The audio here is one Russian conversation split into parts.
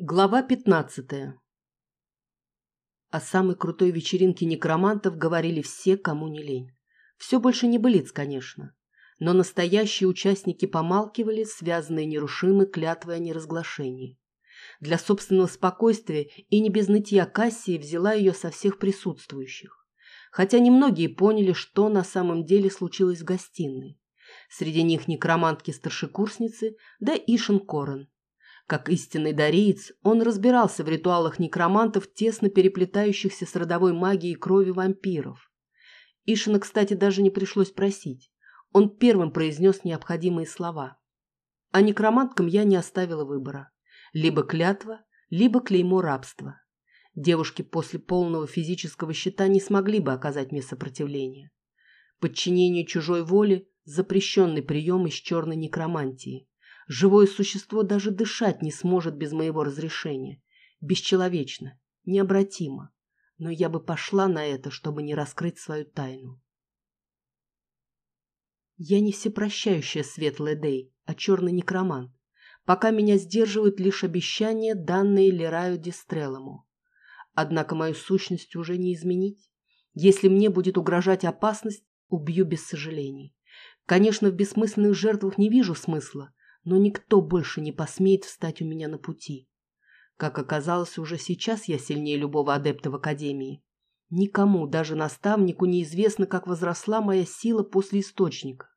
Глава пятнадцатая О самой крутой вечеринке некромантов говорили все, кому не лень. Все больше не былиц, конечно. Но настоящие участники помалкивали, связанные нерушимой клятвой о неразглашении. Для собственного спокойствия и не без нытья Кассии взяла ее со всех присутствующих. Хотя немногие поняли, что на самом деле случилось в гостиной. Среди них некромантки-старшекурсницы, да Ишин Корен – как истинный дариец, он разбирался в ритуалах некромантов, тесно переплетающихся с родовой магией крови вампиров. Ишина, кстати, даже не пришлось просить. Он первым произнес необходимые слова. А некроманткам я не оставила выбора. Либо клятва, либо клеймо рабства. Девушки после полного физического щита не смогли бы оказать мне сопротивление. Подчинение чужой воле – запрещенный прием из черной некромантии. Живое существо даже дышать не сможет без моего разрешения. Бесчеловечно, необратимо. Но я бы пошла на это, чтобы не раскрыть свою тайну. Я не всепрощающая светлая Дэй, а черный некромант. Пока меня сдерживают лишь обещания, данные Лераю Дистрелому. Однако мою сущность уже не изменить. Если мне будет угрожать опасность, убью без сожалений. Конечно, в бессмысленных жертвах не вижу смысла, но никто больше не посмеет встать у меня на пути. Как оказалось, уже сейчас я сильнее любого адепта в Академии. Никому, даже наставнику, неизвестно, как возросла моя сила после источника.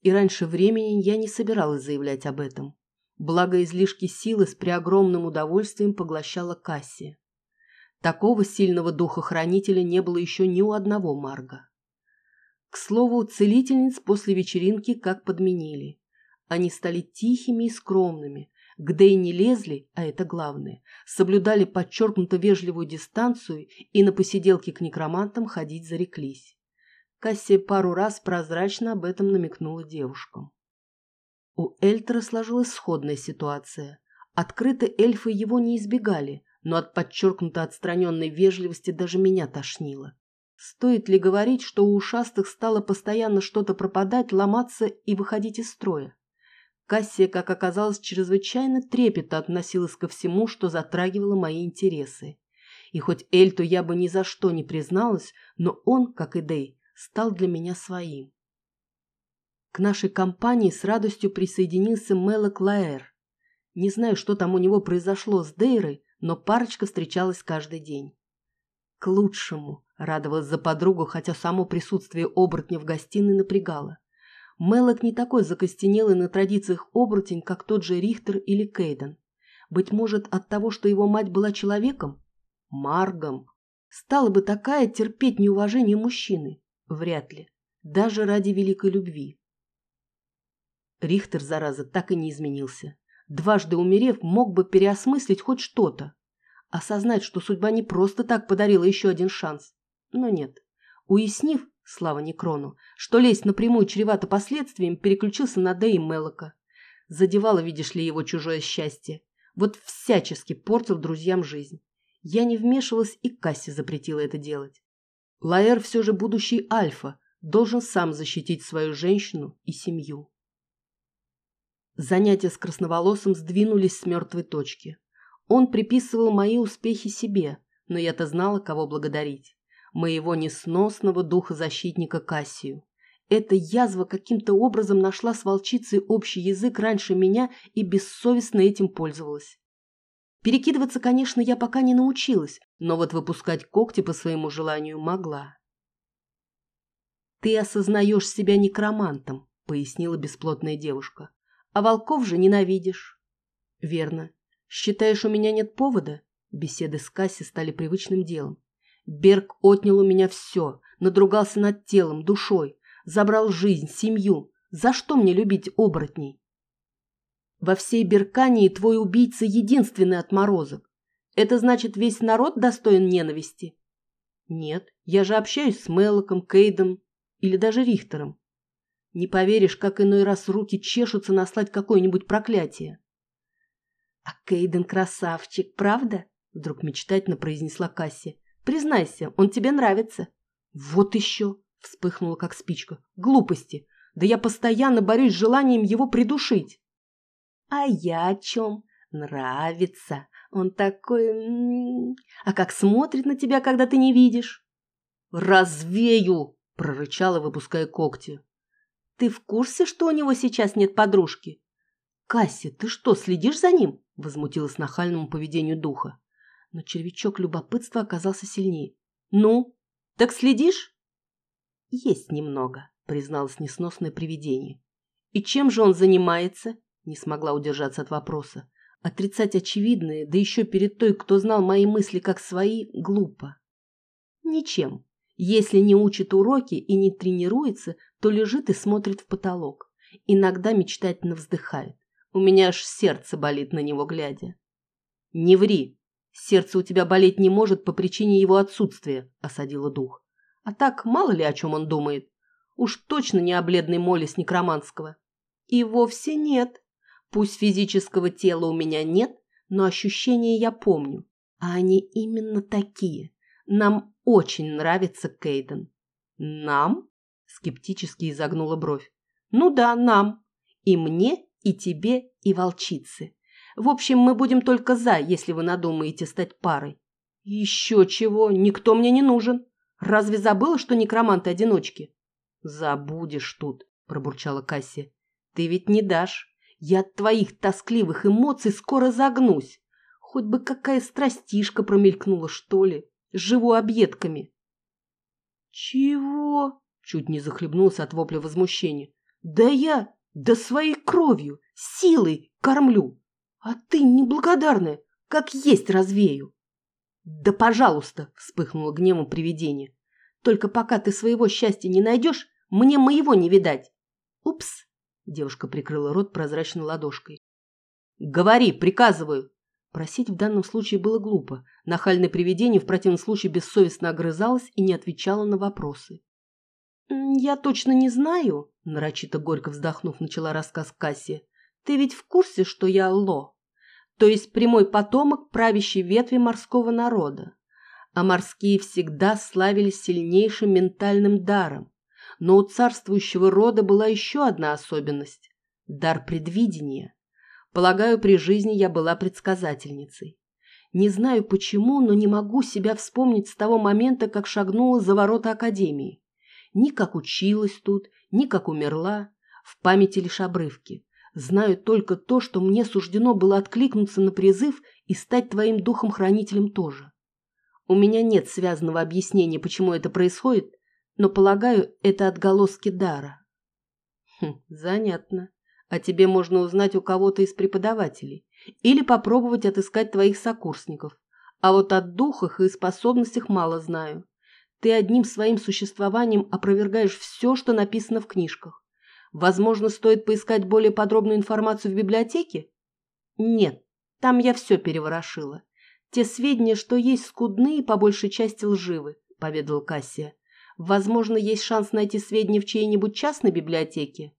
И раньше времени я не собиралась заявлять об этом. Благо излишки силы с преогромным удовольствием поглощала Кассия. Такого сильного духа-хранителя не было еще ни у одного Марга. К слову, целительниц после вечеринки как подменили. Они стали тихими и скромными, к Дэй не лезли, а это главное, соблюдали подчеркнуто вежливую дистанцию и на посиделке к некромантам ходить зареклись. Кассия пару раз прозрачно об этом намекнула девушкам. У Эльтера сложилась сходная ситуация. Открыто эльфы его не избегали, но от подчеркнуто отстраненной вежливости даже меня тошнило. Стоит ли говорить, что у ушастых стало постоянно что-то пропадать, ломаться и выходить из строя? Кассия, как оказалось, чрезвычайно трепетно относилась ко всему, что затрагивало мои интересы. И хоть Эльту я бы ни за что не призналась, но он, как и Дэй, стал для меня своим. К нашей компании с радостью присоединился Мелок Лаэр. Не знаю, что там у него произошло с Дейрой, но парочка встречалась каждый день. К лучшему, радовалась за подругу, хотя само присутствие оборотня в гостиной напрягало. Мелок не такой закостенелый на традициях оборотень, как тот же Рихтер или Кейден. Быть может, от того, что его мать была человеком? Маргом. Стала бы такая терпеть неуважение мужчины? Вряд ли. Даже ради великой любви. Рихтер, зараза, так и не изменился. Дважды умерев, мог бы переосмыслить хоть что-то. Осознать, что судьба не просто так подарила еще один шанс. Но нет. Уяснив, слава Некрону, что лезть напрямую чревато последствиями, переключился на Дэи Мелока. Задевало, видишь ли, его чужое счастье. Вот всячески портил друзьям жизнь. Я не вмешивалась, и Касси запретила это делать. Лаэр все же будущий альфа, должен сам защитить свою женщину и семью. Занятия с красноволосым сдвинулись с мертвой точки. Он приписывал мои успехи себе, но я-то знала, кого благодарить моего несносного духозащитника Кассию. Эта язва каким-то образом нашла с волчицей общий язык раньше меня и бессовестно этим пользовалась. Перекидываться, конечно, я пока не научилась, но вот выпускать когти по своему желанию могла. «Ты осознаешь себя некромантом», — пояснила бесплотная девушка. «А волков же ненавидишь». «Верно. Считаешь, у меня нет повода?» Беседы с Касси стали привычным делом. Берг отнял у меня все, надругался над телом, душой, забрал жизнь, семью. За что мне любить оборотней? Во всей Беркании твой убийца единственный отморозок. Это значит, весь народ достоин ненависти? Нет, я же общаюсь с Мелоком, Кейдом или даже Рихтером. Не поверишь, как иной раз руки чешутся наслать какое-нибудь проклятие. А Кейден красавчик, правда? Вдруг мечтательно произнесла Касси. Признайся, он тебе нравится. Вот еще, вспыхнула как спичка. Глупости. Да я постоянно борюсь с желанием его придушить. А я о чем? Нравится. Он такой... А как смотрит на тебя, когда ты не видишь? «Развею!» – прорычала, выпуская когти. «Ты в курсе, что у него сейчас нет подружки?» «Касси, ты что, следишь за ним?» – возмутилась нахальному поведению духа. Но червячок любопытства оказался сильнее. «Ну, так следишь?» «Есть немного», – призналось несносное привидение. «И чем же он занимается?» – не смогла удержаться от вопроса. Отрицать очевидное, да еще перед той, кто знал мои мысли как свои, глупо. «Ничем. Если не учит уроки и не тренируется, то лежит и смотрит в потолок. Иногда мечтательно вздыхает. У меня аж сердце болит на него глядя. «Не ври! Сердце у тебя болеть не может по причине его отсутствия», – осадила дух. «А так, мало ли о чем он думает. Уж точно не о бледной моле с некроманского». «И вовсе нет. Пусть физического тела у меня нет, но ощущения я помню. А они именно такие. Нам очень нравится Кейден. Нам? Скептически изогнула бровь. Ну да, нам. И мне, и тебе, и волчице. В общем, мы будем только за, если вы надумаете стать парой. Еще чего, никто мне не нужен. Разве забыла, что некроманты-одиночки? Забудешь тут, пробурчала Кассия. Ты ведь не дашь. Я от твоих тоскливых эмоций скоро загнусь. Хоть бы какая страстишка промелькнула, что ли. Живу объедками. Чего? Чуть не захлебнулся от вопля возмущения. Да я, да своей кровью, силой кормлю. А ты неблагодарная, как есть развею. Да пожалуйста, вспыхнуло гневом привидение. Только пока ты своего счастья не найдешь, мне моего не видать. Упс, девушка прикрыла рот прозрачной ладошкой. Говори, приказываю, Просить в данном случае было глупо. Нахальное привидение в противном случае бессовестно огрызалось и не отвечало на вопросы. «Я точно не знаю», – нарочито горько вздохнув, начала рассказ Касси. «Ты ведь в курсе, что я Ло? То есть прямой потомок правящей ветви морского народа. А морские всегда славились сильнейшим ментальным даром. Но у царствующего рода была еще одна особенность – дар предвидения. Полагаю, при жизни я была предсказательницей. Не знаю почему, но не могу себя вспомнить с того момента, как шагнула за ворота Академии. Ни как училась тут, ни как умерла. В памяти лишь обрывки. Знаю только то, что мне суждено было откликнуться на призыв и стать твоим духом-хранителем тоже. У меня нет связанного объяснения, почему это происходит, но, полагаю, это отголоски дара. Хм, занятно. О тебе можно узнать у кого-то из преподавателей или попробовать отыскать твоих сокурсников. А вот о духах и способностях мало знаю. Ты одним своим существованием опровергаешь все, что написано в книжках. Возможно, стоит поискать более подробную информацию в библиотеке? Нет, там я все переворошила. Те сведения, что есть, скудны и по большей части лживы, поведал Кассия. Возможно, есть шанс найти сведения в чьей-нибудь частной библиотеке?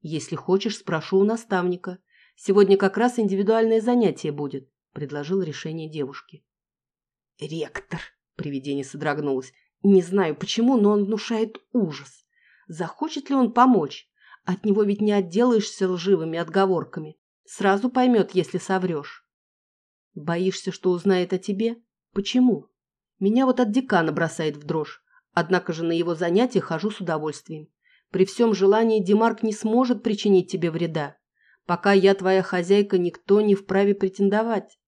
«Если хочешь, спрошу у наставника. Сегодня как раз индивидуальное занятие будет», – предложил решение девушки. «Ректор!» – привидение содрогнулось. «Не знаю почему, но он внушает ужас. Захочет ли он помочь? От него ведь не отделаешься лживыми отговорками. Сразу поймет, если соврешь». «Боишься, что узнает о тебе? Почему?» «Меня вот от декана бросает в дрожь. Однако же на его занятия хожу с удовольствием. При всем желании Демарк не сможет причинить тебе вреда. Пока я твоя хозяйка, никто не вправе претендовать.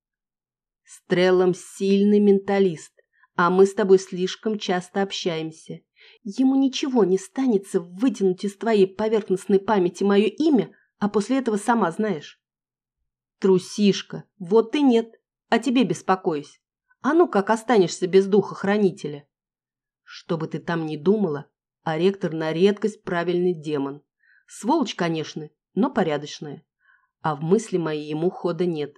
Стреллом сильный менталист, а мы с тобой слишком часто общаемся. Ему ничего не станется вытянуть из твоей поверхностной памяти мое имя, а после этого сама знаешь. Трусишка, вот и нет, о тебе беспокоюсь. А ну как останешься без духа хранителя? Что бы ты там ни думала, а ректор на редкость правильный демон. Сволочь, конечно, но порядочная. А в мысли мои ему хода нет.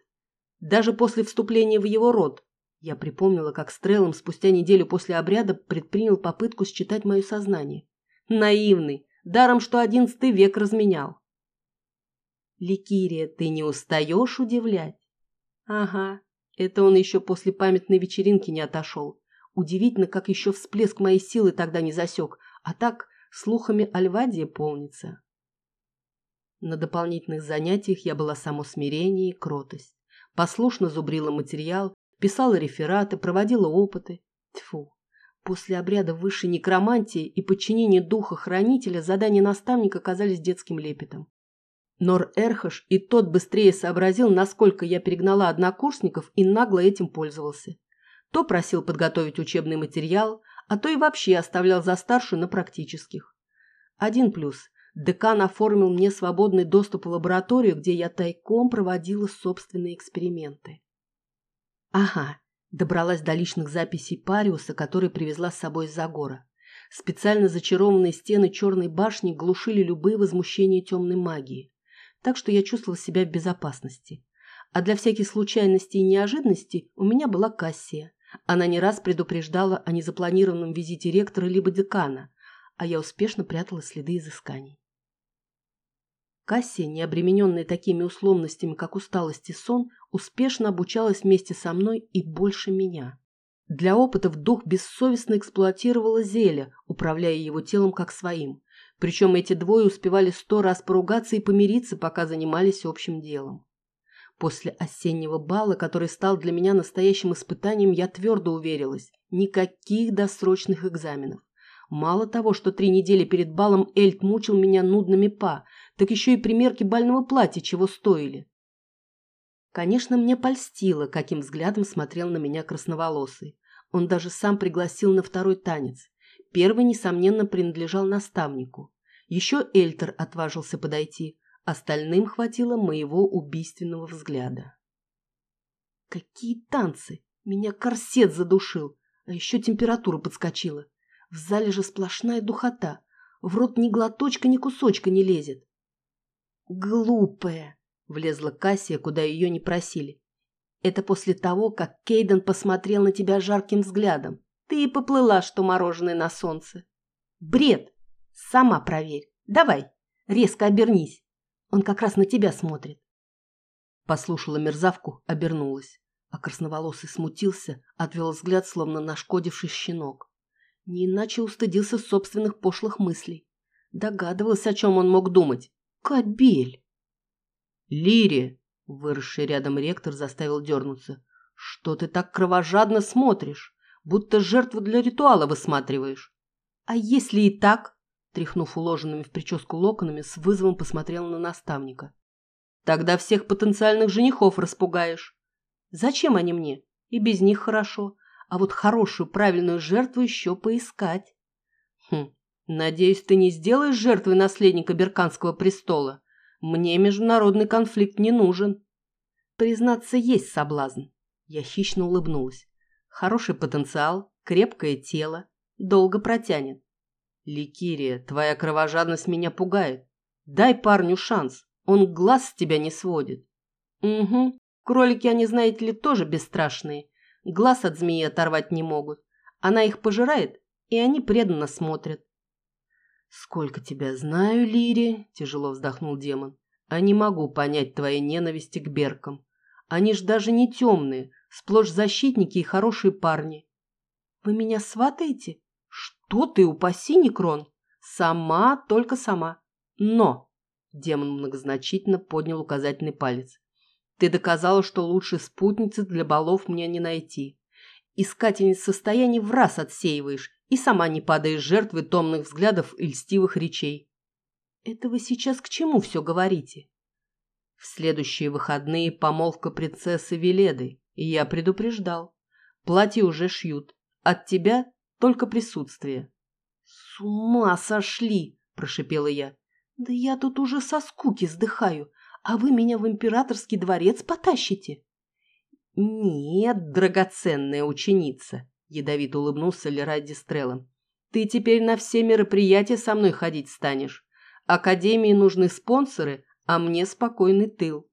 Даже после вступления в его род я припомнила, как Стрелом спустя неделю после обряда предпринял попытку считать мое сознание. Наивный, даром что одиннадцатый век разменял. Ликирия, ты не устаешь удивлять? Ага, это он еще после памятной вечеринки не отошел. Удивительно, как еще всплеск моей силы тогда не засек, а так слухами Альвадия полнится. На дополнительных занятиях я была само смирение и кротость. Послушно зубрила материал, писала рефераты, проводила опыты. Тьфу. После обряда высшей некромантии и подчинения духа хранителя задания наставника казались детским лепетом. Нор Эрхаш и тот быстрее сообразил, насколько я перегнала однокурсников и нагло этим пользовался. То просил подготовить учебный материал, а то и вообще оставлял за старшую на практических. Один плюс. Декан оформил мне свободный доступ в лабораторию, где я тайком проводила собственные эксперименты. Ага, добралась до личных записей Париуса, который привезла с собой из-за. Специально зачарованные стены черной башни глушили любые возмущения темной магии, так что я чувствовала себя в безопасности. А для всяких случайностей и неожиданностей у меня была Кассия. Она не раз предупреждала о незапланированном визите ректора либо декана, а я успешно прятала следы изысканий. Кассия, не обремененная такими условностями, как усталость и сон, успешно обучалась вместе со мной и больше меня. Для опытов дух бессовестно эксплуатировала зелье, управляя его телом как своим. Причем эти двое успевали сто раз поругаться и помириться, пока занимались общим делом. После осеннего бала, который стал для меня настоящим испытанием, я твердо уверилась – никаких досрочных экзаменов. Мало того, что три недели перед балом Эльт мучил меня нудными па, так еще и примерки бального платья чего стоили. Конечно, мне польстило, каким взглядом смотрел на меня красноволосый. Он даже сам пригласил на второй танец. Первый, несомненно, принадлежал наставнику. Еще Эльтер отважился подойти, Остальным хватило моего убийственного взгляда. Какие танцы! Меня корсет задушил, а еще температура подскочила. В зале же сплошная духота. В рот ни глоточка, ни кусочка не лезет. Глупая! Влезла Кассия, куда ее не просили. Это после того, как Кейден посмотрел на тебя жарким взглядом. Ты и поплыла, что мороженое на солнце. Бред! Сама проверь. Давай, резко обернись. Он как раз на тебя смотрит. Послушала мерзавку, обернулась. А красноволосый смутился, отвел взгляд, словно нашкодивший щенок. Не иначе устыдился собственных пошлых мыслей. Догадывался, о чем он мог думать. Кобель! Лири! Выросший рядом ректор заставил дернуться. Что ты так кровожадно смотришь? Будто жертву для ритуала высматриваешь. А если и так? тряхнув уложенными в прическу локонами, с вызовом посмотрела на наставника. «Тогда всех потенциальных женихов распугаешь. Зачем они мне? И без них хорошо. А вот хорошую, правильную жертву еще поискать. Хм, надеюсь, ты не сделаешь жертвой наследника Берканского престола. Мне международный конфликт не нужен. Признаться, есть соблазн. Я хищно улыбнулась. Хороший потенциал, крепкое тело, долго протянет. Ликирия, твоя кровожадность меня пугает. Дай парню шанс, он глаз с тебя не сводит. Угу, кролики, они, знаете ли, тоже бесстрашные. Глаз от змеи оторвать не могут. Она их пожирает, и они преданно смотрят. «Сколько тебя знаю, Лири», — тяжело вздохнул демон, — «а не могу понять твоей ненависти к беркам. Они ж даже не темные, сплошь защитники и хорошие парни». «Вы меня сватаете?» «Что ты, упаси, Некрон? Сама, только сама. Но...» Демон многозначительно поднял указательный палец. «Ты доказала, что лучшей спутницы для балов мне не найти. Искательниц состояний в раз отсеиваешь и сама не падаешь жертвой томных взглядов и льстивых речей. Это вы сейчас к чему все говорите? В следующие выходные помолвка принцессы Веледы, и я предупреждал. Платье уже шьют. От тебя только присутствие. «С ума сошли!» – прошипела я. «Да я тут уже со скуки сдыхаю, а вы меня в императорский дворец потащите?» «Нет, драгоценная ученица!» – ядовито улыбнулся Лерай Дистреллом. «Ты теперь на все мероприятия со мной ходить станешь. Академии нужны спонсоры, а мне спокойный тыл».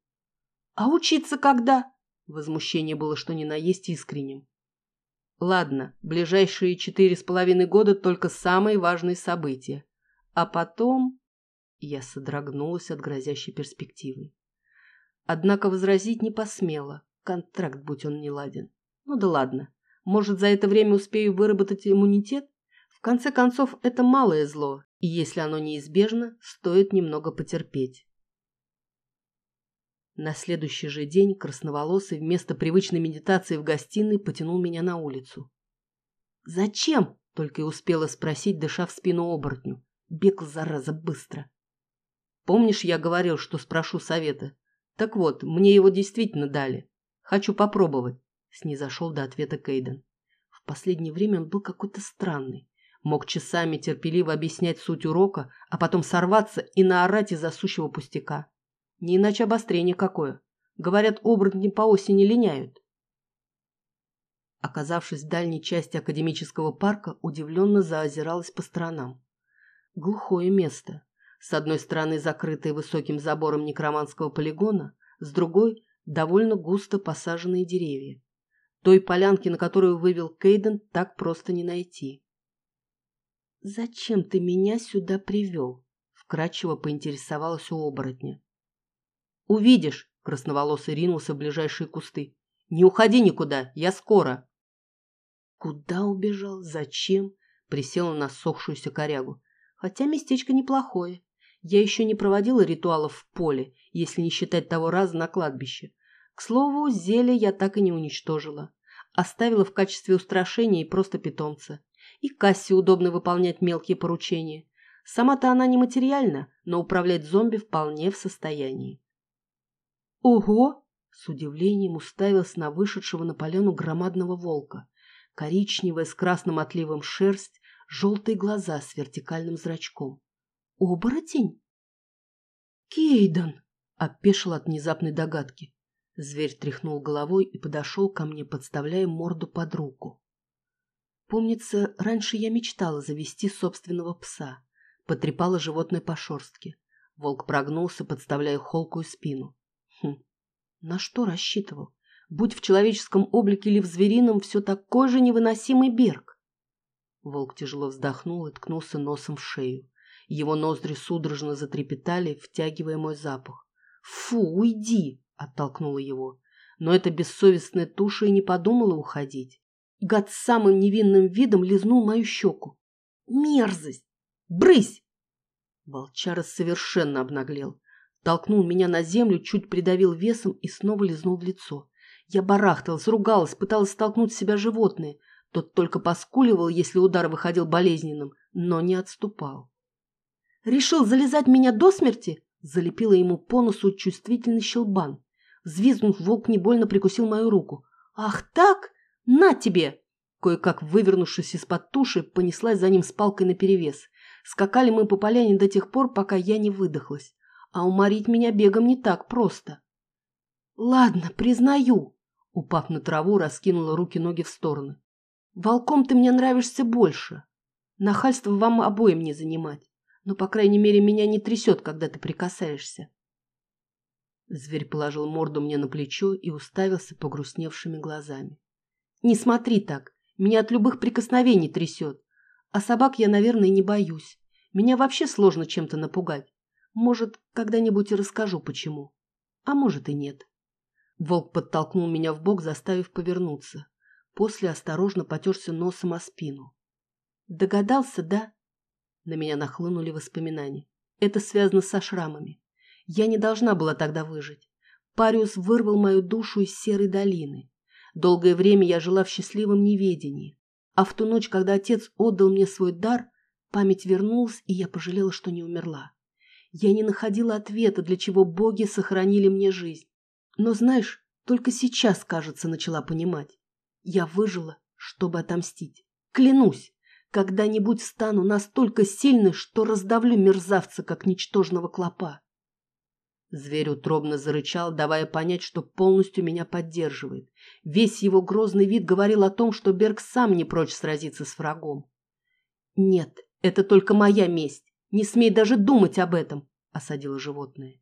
«А учиться когда?» Возмущение было что ни на есть искренним. Ладно, ближайшие четыре с половиной года только самые важные события. А потом... Я содрогнулась от грозящей перспективы. Однако возразить не посмела. Контракт, будь он не ладен. Ну да ладно. Может, за это время успею выработать иммунитет? В конце концов, это малое зло, и если оно неизбежно, стоит немного потерпеть. На следующий же день красноволосый вместо привычной медитации в гостиной потянул меня на улицу. «Зачем?» — только и успела спросить, дыша в спину оборотню. Бег, зараза, быстро. «Помнишь, я говорил, что спрошу совета? Так вот, мне его действительно дали. Хочу попробовать», — снизошел до ответа Кейден. В последнее время он был какой-то странный. Мог часами терпеливо объяснять суть урока, а потом сорваться и наорать из-за сущего пустяка. Не иначе обострение какое. Говорят, оборотни по осени линяют. Оказавшись в дальней части академического парка, удивленно заозиралась по сторонам. Глухое место. С одной стороны закрытое высоким забором некроманского полигона, с другой – довольно густо посаженные деревья. Той полянки, на которую вывел Кейден, так просто не найти. «Зачем ты меня сюда привел?» – вкратчиво поинтересовалась у оборотня. «Увидишь!» – красноволосый ринулся в ближайшие кусты. «Не уходи никуда, я скоро!» Куда убежал? Зачем? Присела на сохшуюся корягу. Хотя местечко неплохое. Я еще не проводила ритуалов в поле, если не считать того раза на кладбище. К слову, зелье я так и не уничтожила. Оставила в качестве устрашения и просто питомца. И Кассе удобно выполнять мелкие поручения. Сама-то она нематериальна, но управлять зомби вполне в состоянии. «Ого!» — с удивлением уставилась на вышедшего на поляну громадного волка. Коричневая с красным отливом шерсть, желтые глаза с вертикальным зрачком. «Оборотень?» «Кейден!» — опешил от внезапной догадки. Зверь тряхнул головой и подошел ко мне, подставляя морду под руку. Помнится, раньше я мечтала завести собственного пса. Потрепала животное по шерстке. Волк прогнулся, подставляя холкую спину. Хм, на что рассчитывал? Будь в человеческом облике или в зверином, все такой же невыносимый берг. Волк тяжело вздохнул и ткнулся носом в шею. Его ноздри судорожно затрепетали, втягивая мой запах. «Фу, уйди!» — оттолкнула его. Но эта бессовестная туша и не подумала уходить. Гад с самым невинным видом лизнул мою щеку. «Мерзость! Брысь!» Волчара совершенно обнаглел толкнул меня на землю, чуть придавил весом и снова лизнул в лицо. Я барахталась, ругалась, пыталась столкнуть с себя животное. Тот только поскуливал, если удар выходил болезненным, но не отступал. «Решил залезать меня до смерти?» Залепила ему по носу чувствительный щелбан. Взвизгнув, волк не больно прикусил мою руку. «Ах так? На тебе!» Кое-как вывернувшись из-под туши, понеслась за ним с палкой наперевес. Скакали мы по поляне до тех пор, пока я не выдохлась. А уморить меня бегом не так просто. Ладно, признаю. Упав на траву, раскинула руки-ноги в стороны. Волком ты мне нравишься больше. Нахальство вам обоим не занимать. Но, по крайней мере, меня не трясет, когда ты прикасаешься. Зверь положил морду мне на плечо и уставился погрустневшими глазами. Не смотри так. Меня от любых прикосновений трясет. А собак я, наверное, не боюсь. Меня вообще сложно чем-то напугать. Может, когда-нибудь и расскажу, почему. А может и нет. Волк подтолкнул меня в бок, заставив повернуться. После осторожно потерся носом о спину. Догадался, да? На меня нахлынули воспоминания. Это связано со шрамами. Я не должна была тогда выжить. Париус вырвал мою душу из серой долины. Долгое время я жила в счастливом неведении. А в ту ночь, когда отец отдал мне свой дар, память вернулась, и я пожалела, что не умерла. Я не находила ответа, для чего боги сохранили мне жизнь. Но, знаешь, только сейчас, кажется, начала понимать. Я выжила, чтобы отомстить. Клянусь, когда-нибудь стану настолько сильной, что раздавлю мерзавца, как ничтожного клопа. Зверь утробно зарычал, давая понять, что полностью меня поддерживает. Весь его грозный вид говорил о том, что Берг сам не прочь сразиться с врагом. «Нет, это только моя месть. Не смей даже думать об этом, осадила животное.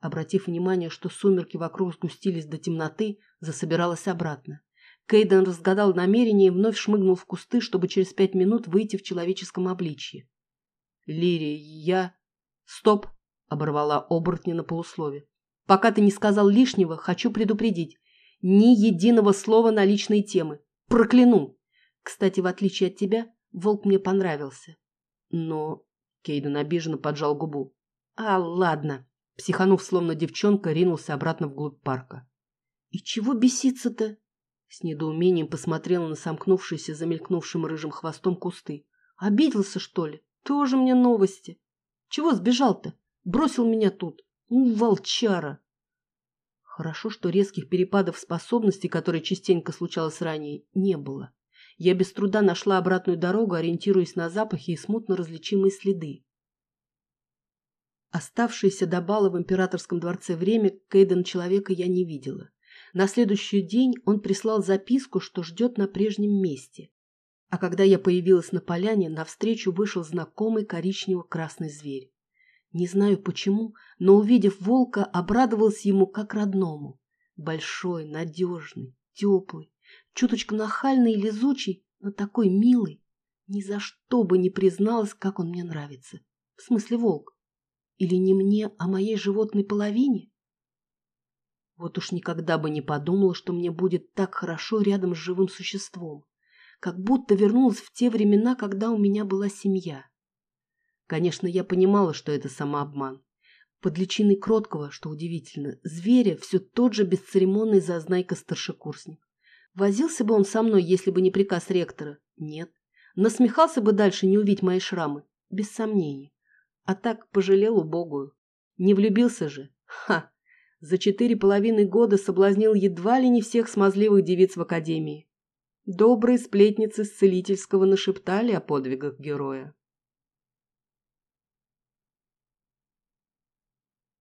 Обратив внимание, что сумерки вокруг сгустились до темноты, засобиралась обратно. Кейден разгадал намерение и вновь шмыгнул в кусты, чтобы через пять минут выйти в человеческом обличье. «Лирия, я...» «Стоп!» — оборвала оборотня на полуслове. «Пока ты не сказал лишнего, хочу предупредить. Ни единого слова на личные темы. Прокляну! Кстати, в отличие от тебя, волк мне понравился. Но Кейден обиженно поджал губу. «А, ладно», — Психанув, словно девчонка, ринулся обратно вглубь парка. «И чего беситься-то?» С недоумением посмотрела на сомкнувшиеся замелькнувшим рыжим хвостом кусты. «Обиделся, что ли? Тоже мне новости. Чего сбежал-то? Бросил меня тут. У, волчара!» Хорошо, что резких перепадов способностей, которые частенько случалось ранее, не было. Я без труда нашла обратную дорогу, ориентируясь на запахи и смутно различимые следы. Оставшееся до бала в императорском дворце время Кейден человека я не видела. На следующий день он прислал записку, что ждет на прежнем месте. А когда я появилась на поляне, навстречу вышел знакомый коричнево-красный зверь. Не знаю почему, но, увидев волка, обрадовался ему как родному. Большой, надежный, теплый, чуточку нахальный и лизучий, но такой милый. Ни за что бы не призналась, как он мне нравится. В смысле волк. Или не мне, а моей животной половине? Вот уж никогда бы не подумала, что мне будет так хорошо рядом с живым существом. Как будто вернулась в те времена, когда у меня была семья. Конечно, я понимала, что это самообман. Под личиной кроткого, что удивительно, зверя все тот же бесцеремонный зазнайка-старшекурсник. Возился бы он со мной, если бы не приказ ректора? Нет. Насмехался бы дальше не увидеть мои шрамы? Без сомнений. А так пожалел убогую. Не влюбился же? Ха! За четыре половины года соблазнил едва ли не всех смазливых девиц в академии. Добрые сплетницы с целительского нашептали о подвигах героя.